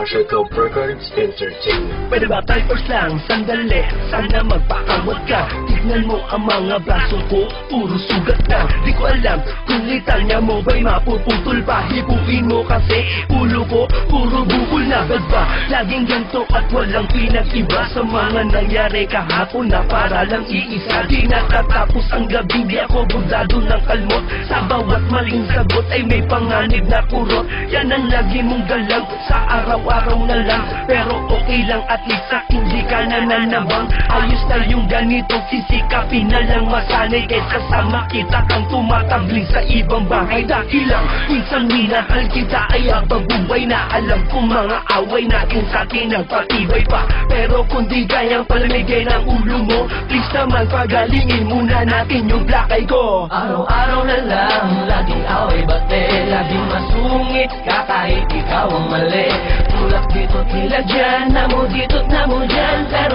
Marshall Records Entertainment. Pwede ba tayo lang, sandali. Sana magpakamot ka Tignan mo ang mga braso ko Puro sugat na. Di ko alam kung litanya mo ba'y mapuputol pa. Hipuin mo kasi ulo ko Puro bukol na ba Laging ganto at walang pinag-iba Sa mga nangyari kahapon na para lang iisa. Di natatapos ang gabi Di ako budado ng kalmot. Sa bawat maling sagot ay may panganib na kurot. Yan ang lagi mong galaw Sa araw-araw na lang. Pero okay lang at least sa hindi ka nananabang. Ayos na yung ganito Sisikapin na lang masanay Kaysa sa makita kang tumatabling sa ibang bahay. Dahil lang minsan minahal kita ay habang buhay na Alam kong mga away natin sa akin nagpatibay pa. Pero kung di kayang palamigay ng ulo mo Please naman pagalingin muna natin yung black eye ko. Araw-araw na lang, laging away bate Laging masungit ka kahit ikaw ang mali. Tulak dito tila dyan, namo dito't namo dyan Pero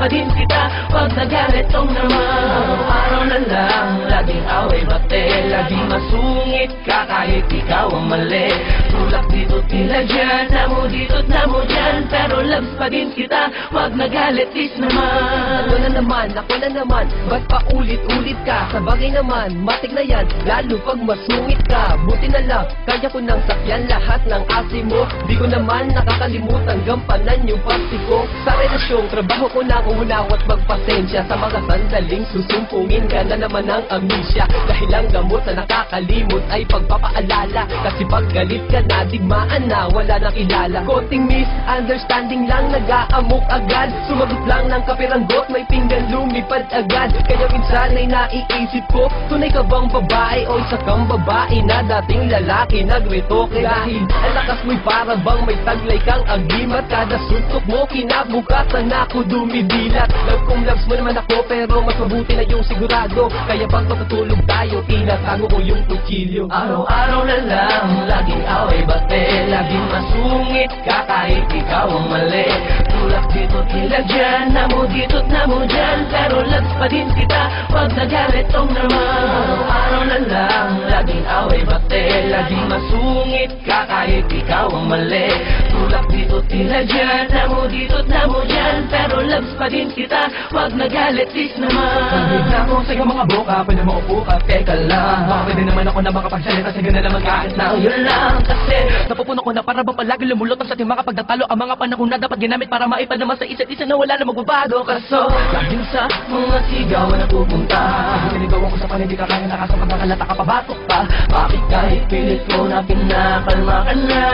pa kita, pag nagalit tong naman. Araw-araw na lang, laging away bate. Laging masungit ka kahit ikaw ang mali Tulak dito tila dyan, namo dito't namo dyan. Pero lads pa din kita, wag nagalit please naman. Ako na naman, ako na naman. Ba't pa ulit-ulit ka? Sa bagay naman, matik na yan. Lalo pag masungit ka. Buti na lang, kaya ko nang sakyan lahat ng asi mo. Di ko naman nakakalimutan gampanan yung pasti ko. Sa relasyong trabaho ko na umunaw at magpasensya. Sa mga sandaling susumpungin ka na naman ng amnesia Dahil ang gamot na nakakalimot ay pagpapaalala. Kasi pag galit ka na, digmaan na, wala nang kilala. Konting misunderstanding lang, nag-aamok agad. Sumagot lang ng kapiranggot, may pinggan lumipad agad. Kaya minsan ay naiisip ko, tunay ka bang babae o isa kang babae na dating lalaki Nagretoke dahil ang lakas mo'y para bang may taglay kang agimat Kada suntok mo, kinabukasan ako dumidilat Love kong loves mo naman ako, pero mas mabuti na yung sigurado. Kaya pag matutulog tayo, tinatago ko yung kutsilyo. Araw-araw na lang, laging away bate Laging masungit ka kahit ikaw ang mali. Tulak dito tila dyan, namo dito't namo dyan. Pero lads pa din kita, wag nagalit tong naman. Araw-araw na lang, laging away bate Laging masungit ka kahit ikaw ang mali Tulak dito tila dyan, namo dito't namo dyan Pero lads pa din kita, wag nagalit please naman Bigla ko sa iyong mga boka, pwede mo upo ka, teka lang. Baka pwede naman ako na makapagsalita, sige na naman kahit na Yun lang. Kasi Napupuno ko na para ba palagi lumulutang sa ating mga pagtatalo. Ang mga panahon na dapat ginamit para maipad naman sa isa't isa na wala na magbabago Kaso, laging sa mga sigaw na pupunta. Sinigawan ko sa panin, di ka kaya nakasa pagkakalata ka pabatok pa Bakit kahit pilit ko na pinakalma ka na?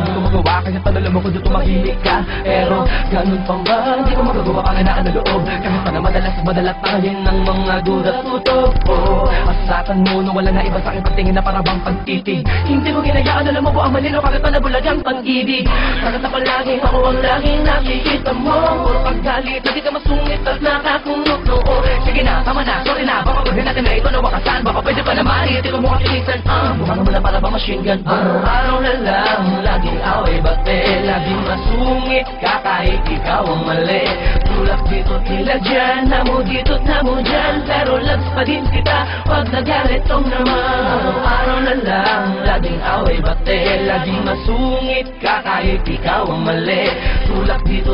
Hindi ko magawa kasi panalo mo ko dito tumahimik ka. Pero ganun pa ba? Hindi ko magagawa ka na ano loob. Kahit pa na madalas madalat pa Ayun ang mga duda tutok ko Asatan mo nung wala na iba sa akin pagtingin na para bang pagtitig Hindi mo ginayaan alam mo po ang malino Kagad pa nabulagang pag-ibig. Kagad na palaging ako ang laging nakikita mo? Puro paggalit na di ka masungit at nakakunok noo Sige na, tama na, sorry na. Baka pag natin na ito na wakasan. Baka pwede pa naman, hindi ko mukha tinisan Ah, bumano mo na para ba machine gun? Ah, Araw-araw na lang, laging away bate Laging masungit ka kahit ikaw ang mali. Tulak dito tila dyan, namo dito't namo dyan. Pero lags pa din kita, wag nagalit tong naman. Araw-araw na lang, laging away bate Laging masungit ka kahit ikaw ang mali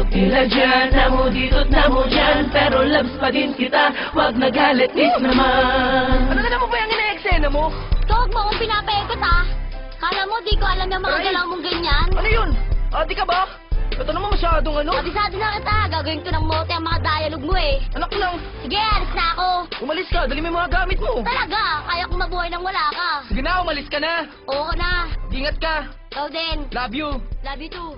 tila dyan, namo dito't namo dyan Pero lags pa din kita, wag nagalit please naman Ano na naman ba yung ina-eksena mo? Huwag mo akong pinapekot ah. Kala mo di ko alam yung mga Aray. galaw mong ganyan? Ano yun? Adi ka ba? Ito naman masyadong ano? Abisado na kita. Gagawin ko ng mote ang mga dialogue mo eh. Anak lang, Sige, alis na ako. umalis ka, dali mo yung mga gamit mo. Talaga, kaya kong mabuhay nang wala ka. Sige na, umalis ka na. Oo na. Ingat ka. Ikaw din. Love you. Love you too.